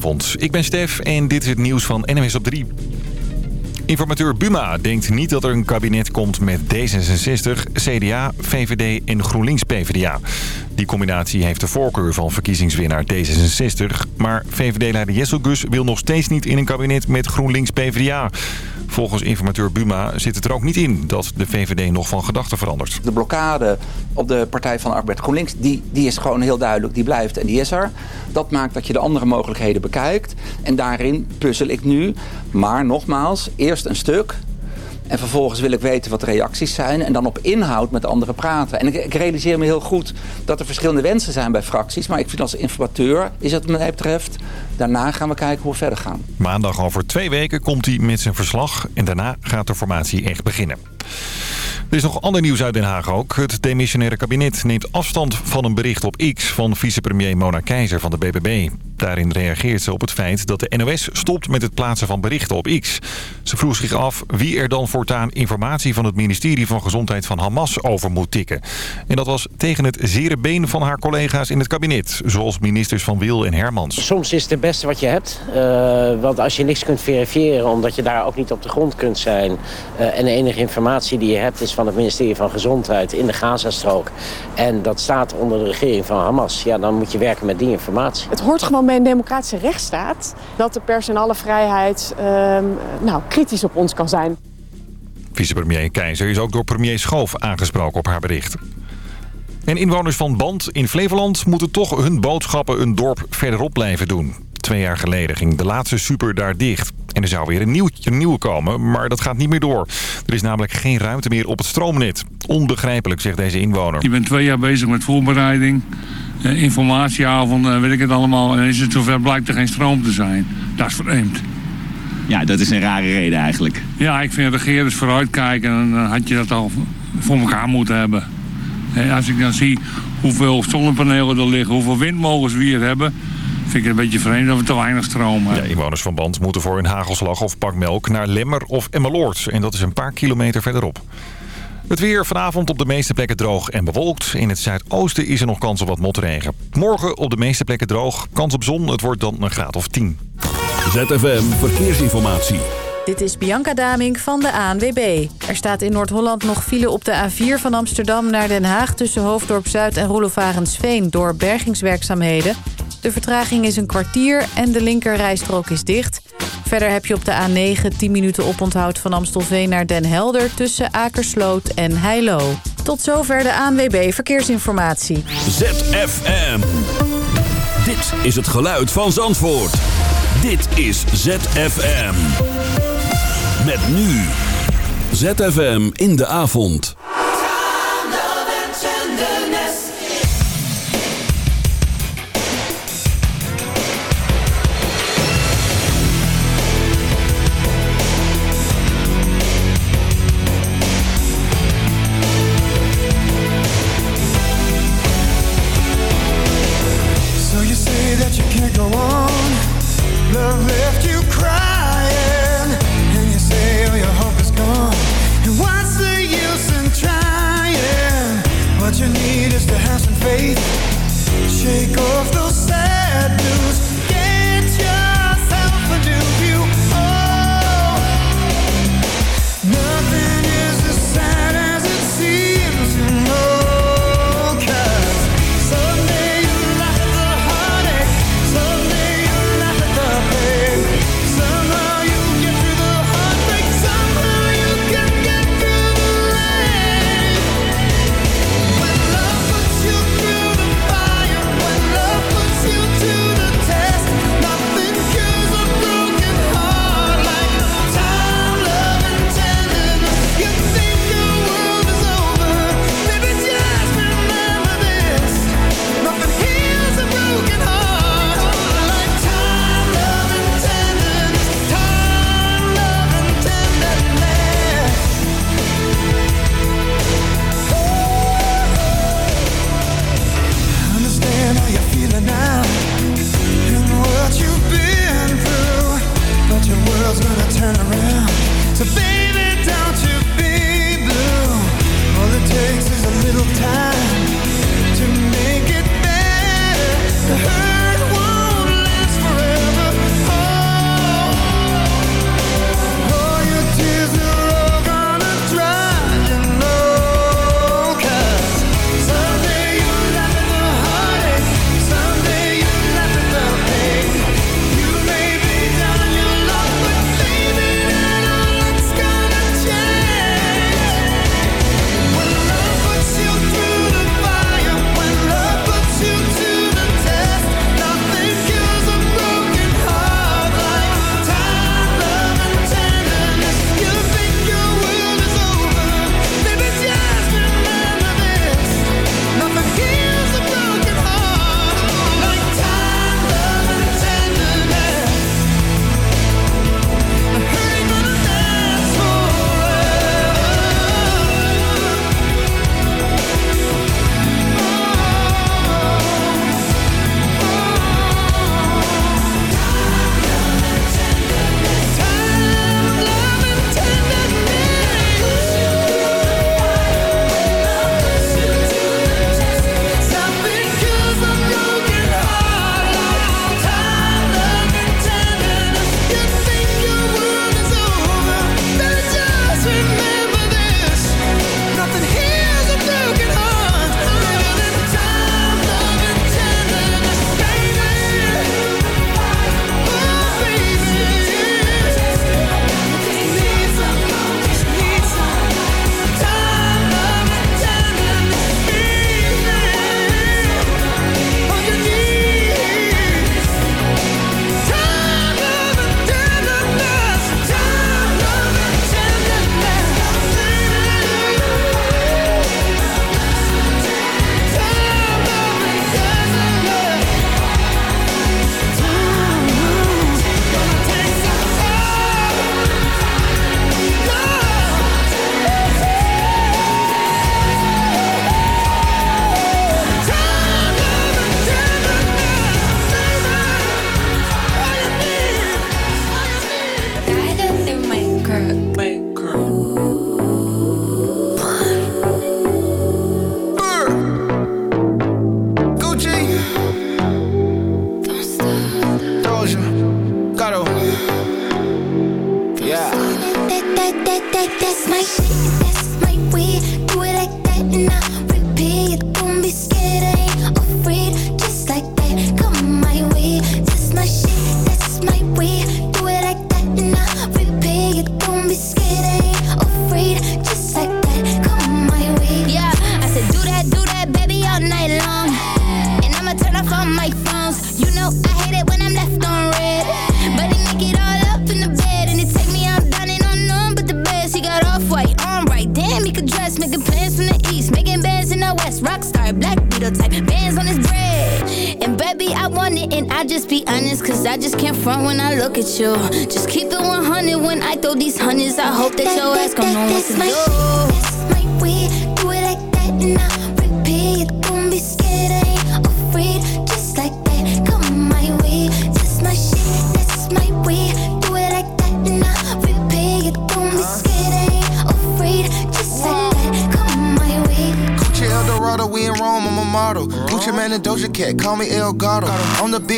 Goedenavond, ik ben Stef en dit is het nieuws van NMS op 3. Informateur Buma denkt niet dat er een kabinet komt met D66, CDA, VVD en GroenLinks-PVDA. Die combinatie heeft de voorkeur van verkiezingswinnaar D66. Maar VVD-leider Jessel Gus wil nog steeds niet in een kabinet met GroenLinks-PVDA. Volgens informateur Buma zit het er ook niet in dat de VVD nog van gedachten verandert. De blokkade op de Partij van Arbeid GroenLinks, die, die is gewoon heel duidelijk. Die blijft en die is er. Dat maakt dat je de andere mogelijkheden bekijkt. En daarin puzzel ik nu. Maar nogmaals, eerst een stuk. En vervolgens wil ik weten wat de reacties zijn. En dan op inhoud met anderen praten. En ik, realiseer me heel goed dat er verschillende wensen zijn bij fracties. Maar ik vind als informateur is het wat mij betreft. Daarna gaan we kijken hoe we verder gaan. Maandag over twee weken komt hij met zijn verslag. En daarna gaat de formatie echt beginnen. Er is nog ander nieuws uit Den Haag ook. Het demissionaire kabinet neemt afstand van een bericht op X van vicepremier Mona Keizer van de BBB. Daarin reageert ze op het feit dat de NOS stopt met het plaatsen van berichten op X. Ze vroeg zich af wie er dan voortaan informatie van het ministerie van Gezondheid van Hamas over moet tikken. En dat was tegen het zere been van haar collega's in het kabinet, zoals ministers van Wil en Hermans. Soms is het het beste wat je hebt, uh, want als je niks kunt verifiëren omdat je daar ook niet op de grond kunt zijn uh, en de enige informatie die je hebt is van het ministerie van Gezondheid in de Gazastrook en dat staat onder de regering van Hamas, ja dan moet je werken met die informatie. Het hoort gewoon bij een democratische rechtsstaat... dat de pers en alle vrijheid uh, nou, kritisch op ons kan zijn. Vicepremier Keizer is ook door premier Schoof aangesproken op haar bericht. En inwoners van Band in Flevoland moeten toch hun boodschappen een dorp verderop blijven doen. Twee jaar geleden ging de laatste super daar dicht. En er zou weer een, nieuw, een nieuwe komen, maar dat gaat niet meer door. Er is namelijk geen ruimte meer op het stroomnet. Onbegrijpelijk, zegt deze inwoner. Je bent twee jaar bezig met voorbereiding uh, informatieavond, uh, weet ik het allemaal. En is het zover blijkt er geen stroom te zijn. Dat is vreemd. Ja, dat is een rare reden eigenlijk. Ja, ik vind regeerders vooruitkijken. En dan had je dat al voor elkaar moeten hebben. En als ik dan zie hoeveel zonnepanelen er liggen, hoeveel windmolens we hier hebben... vind ik het een beetje vreemd dat we te weinig stroom hebben. Ja, inwoners van Band moeten voor hun hagelslag of pak melk naar Lemmer of Emmeloord. En dat is een paar kilometer verderop. Het weer vanavond op de meeste plekken droog en bewolkt. In het zuidoosten is er nog kans op wat motregen. Morgen op de meeste plekken droog. Kans op zon, het wordt dan een graad of 10. ZFM Verkeersinformatie. Dit is Bianca Daming van de ANWB. Er staat in Noord-Holland nog file op de A4 van Amsterdam naar Den Haag... tussen Hoofddorp Zuid en Roelofarensveen door bergingswerkzaamheden. De vertraging is een kwartier en de linkerrijstrook is dicht... Verder heb je op de A9 10 minuten oponthoud van Amstelveen naar Den Helder... tussen Akersloot en Heilo. Tot zover de ANWB Verkeersinformatie. ZFM. Dit is het geluid van Zandvoort. Dit is ZFM. Met nu. ZFM in de avond. Elgato. Yeah. That, that, that, that, that's my shit, hope that your ass gon' know what That's to my do. shit, that's my way. Do it like that and I repeat. Don't be scared, I ain't afraid. Just like that, come my way. That's my shit, that's my way. Do it like that and I repeat. Don't be scared, I ain't afraid. Just like that, come my way. Gucci Eldorado, we in Rome, I'm a model. Gucci Man and Doja Cat, call me El Gato. I'm the big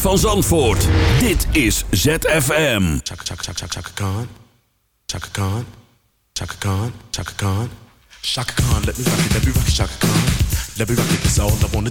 van Zandvoort. Dit is ZFM. Chaka chaka chaka chaka Khan. Chaka. Chaka. Chaka let me rock it, let me rock it, Shaka Khan. Let me rock it, that's all I wanna.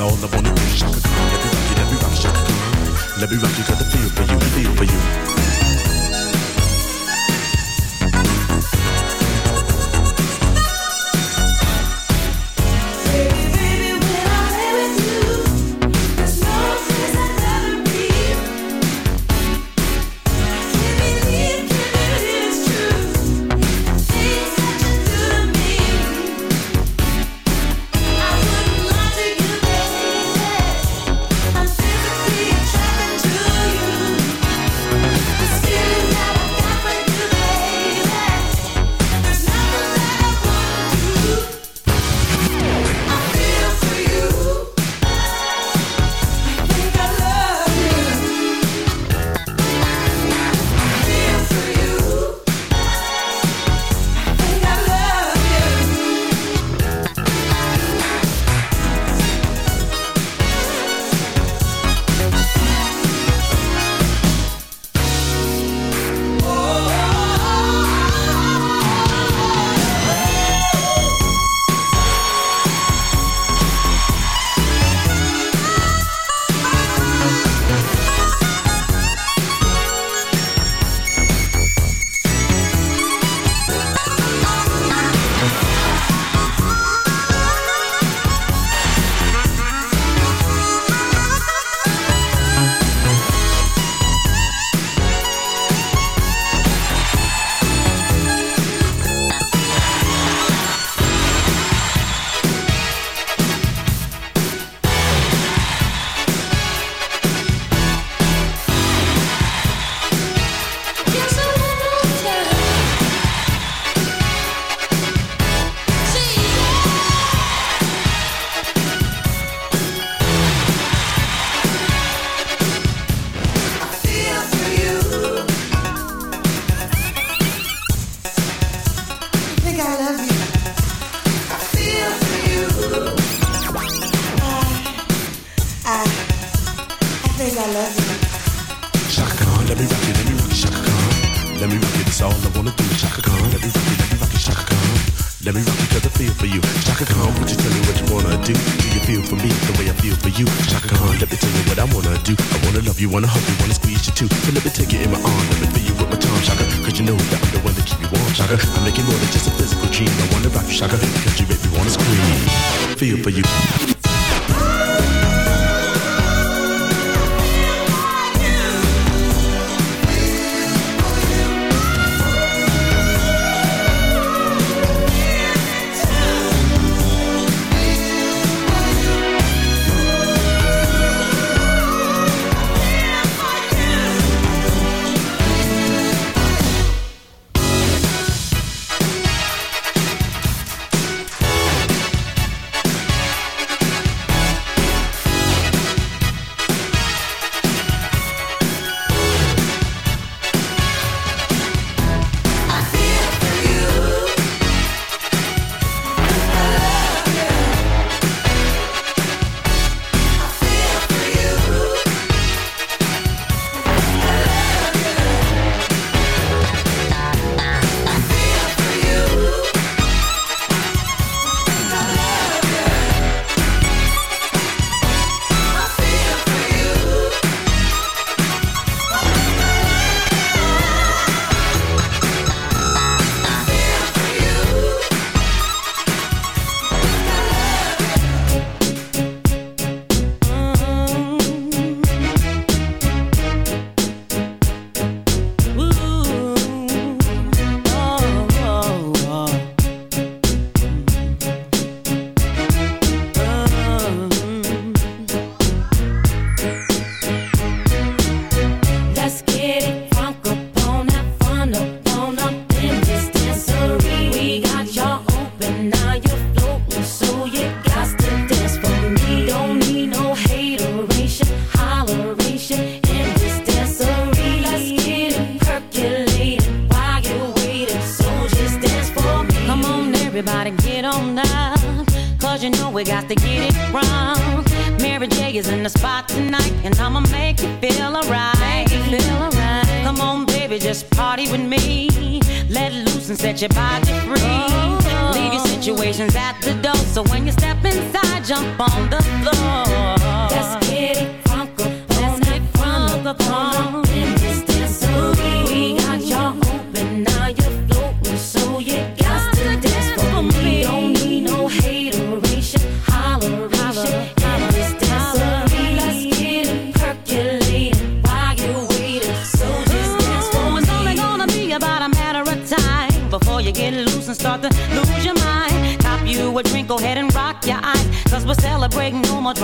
All I wanna do. Let me rock it, let me rock Khan. Let me rock it, got the feel for you, feel for you.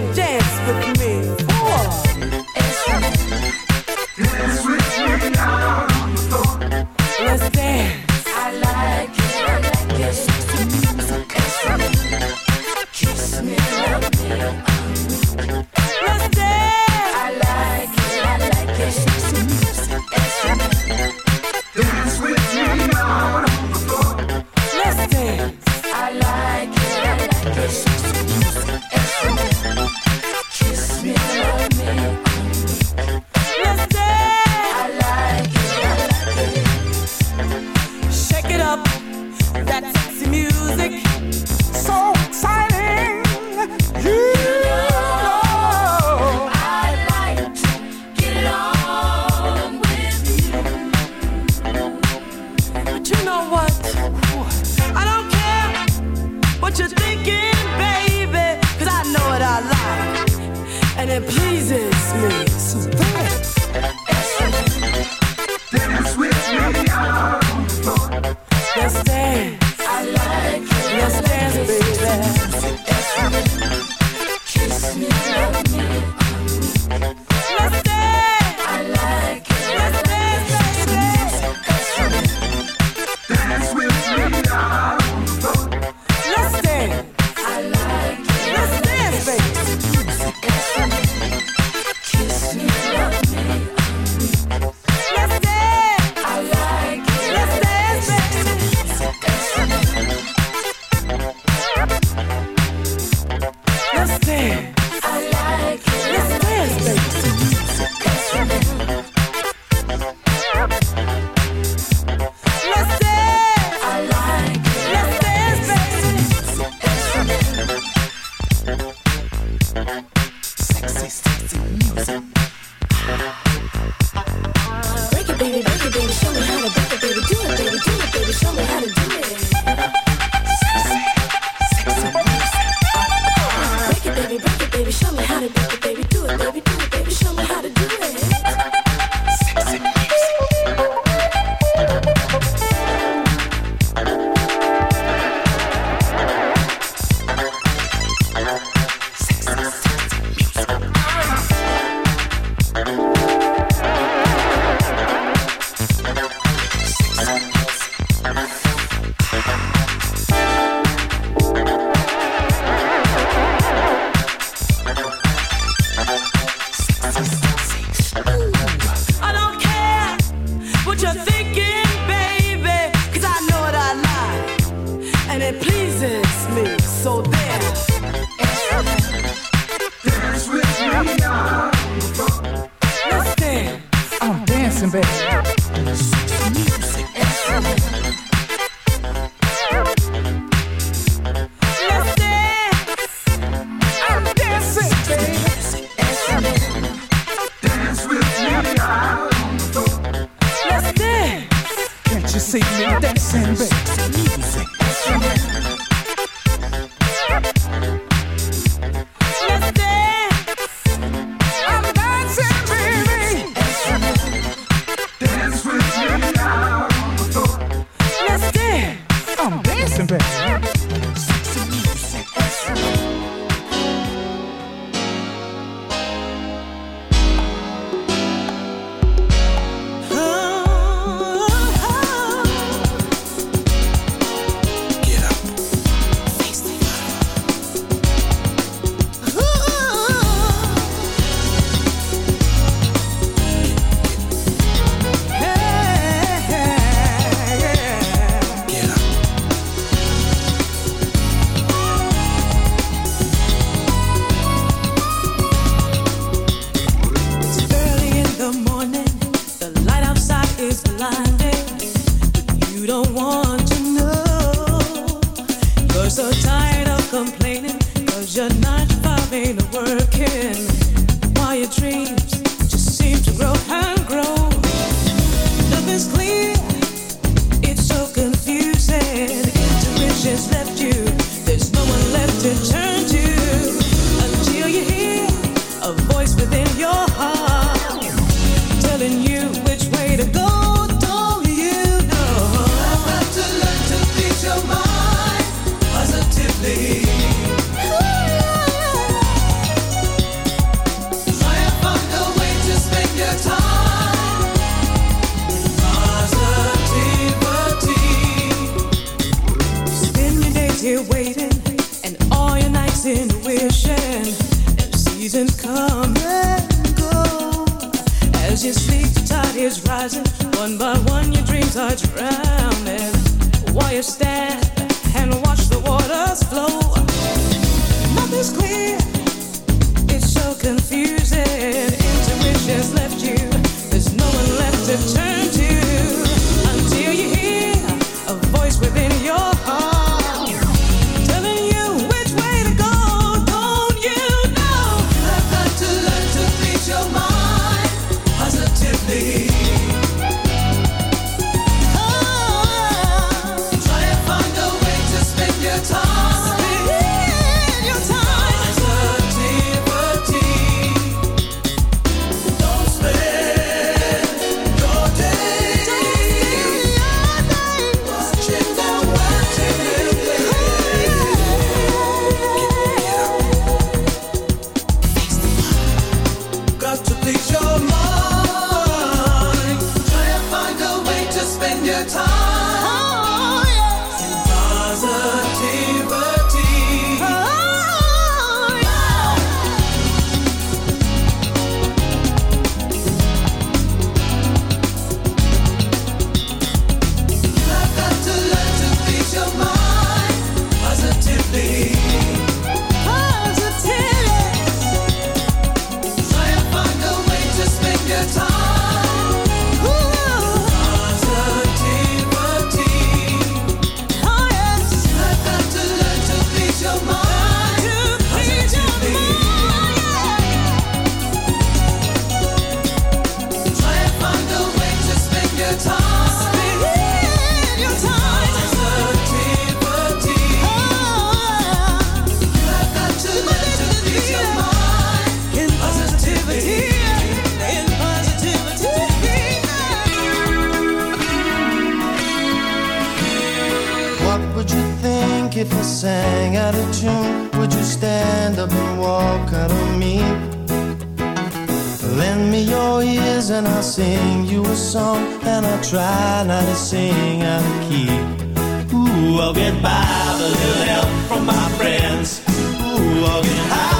And dance with me. walk out of me. Lend me your ears and I'll sing you a song. And I'll try not to sing out of key. Ooh, I'll get by with a little help from my friends. Ooh, I'll get high.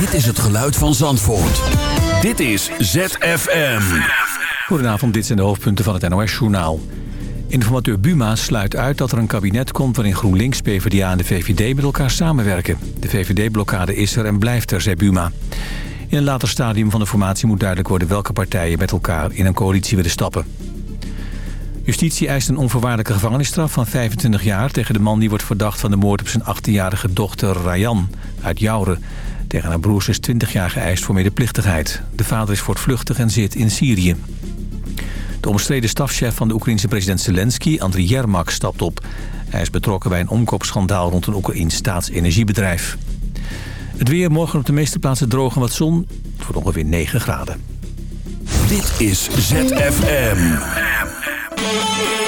Dit is het geluid van Zandvoort. Dit is ZFM. Goedenavond, dit zijn de hoofdpunten van het NOS-journaal. Informateur Buma sluit uit dat er een kabinet komt... waarin GroenLinks, PvdA en de VVD met elkaar samenwerken. De VVD-blokkade is er en blijft er, zei Buma. In een later stadium van de formatie moet duidelijk worden... welke partijen met elkaar in een coalitie willen stappen. Justitie eist een onvoorwaardelijke gevangenisstraf van 25 jaar... tegen de man die wordt verdacht van de moord op zijn 18-jarige dochter Rayan uit Jouren. Tegen haar broers is 20 jaar geëist voor medeplichtigheid. De vader is voortvluchtig en zit in Syrië. De omstreden stafchef van de Oekraïense president Zelensky, Andriy Yermak, stapt op. Hij is betrokken bij een omkoopschandaal rond een Oekraïns staatsenergiebedrijf. Het weer morgen op de meeste plaatsen droog en wat zon. Het wordt ongeveer 9 graden. Dit is ZFM. Thank you.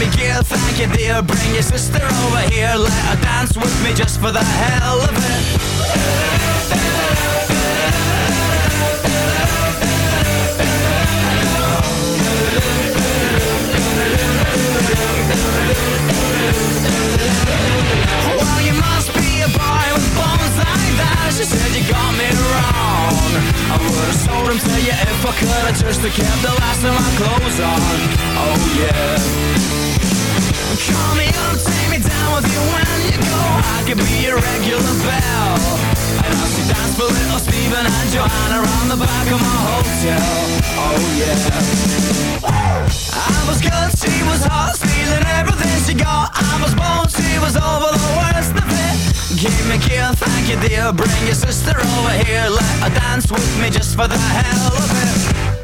Me gear, thank you dear. Bring your sister over here, let her dance with me just for the hell of it. Well, you must be a boy with bones like that. She said you got me wrong. I would've sold him to you if I could. I just have kept the last of my clothes on. Oh yeah. Call me up, take me down with you when you go. I could be your regular bell. And I'll see dance for little Stephen and Joanna around the back of my hotel. Oh yeah. I was good, she was hot, stealing everything she got. I was born, she was over the worst of it. Give me a kiss, thank you dear. Bring your sister over here, let her dance with me just for the hell of it.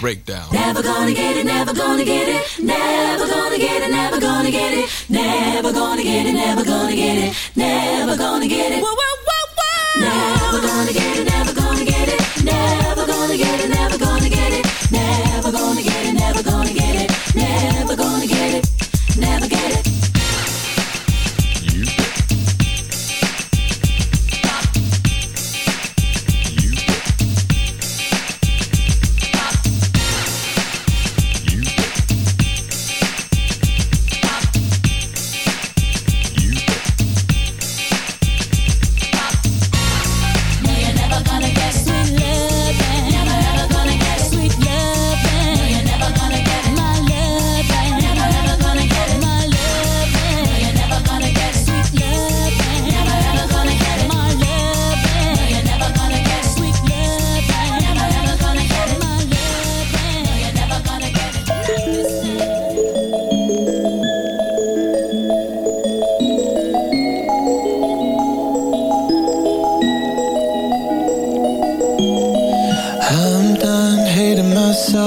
breakdown.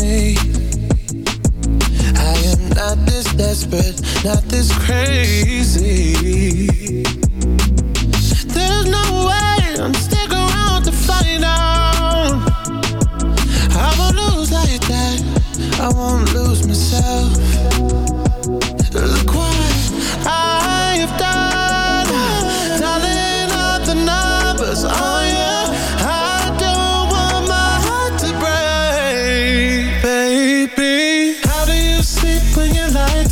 me. I am not this desperate, not this crazy. There's no way I'm sticking around to find out. I won't lose like that. I won't lose myself. Look what I have done. Dialing up the numbers.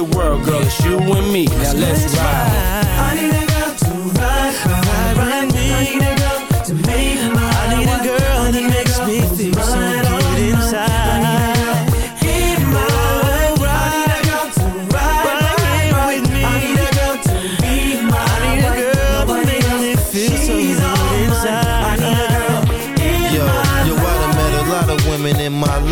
the world, girl, it's you and me. Now let's ride.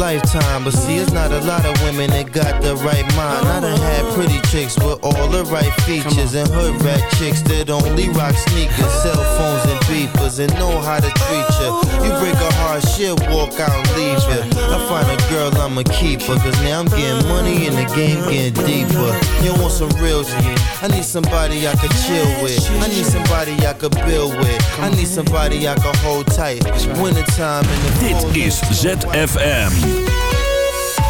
Lifetime, but see, it's not a lot of women that got the right mind. I done had pretty chicks with all the right features, and hood rat chicks that only rock sneakers, cell phones and beepers, and know how to treat you. You break a heart, she'll walk out and leave you. I find a girl, I'ma keep her, cause now I'm getting money and the game getting deeper. You want some real shit? I need somebody I could chill with. I need somebody I could build with. I need somebody I could hold tight. Wintertime in the Dit is ZFM.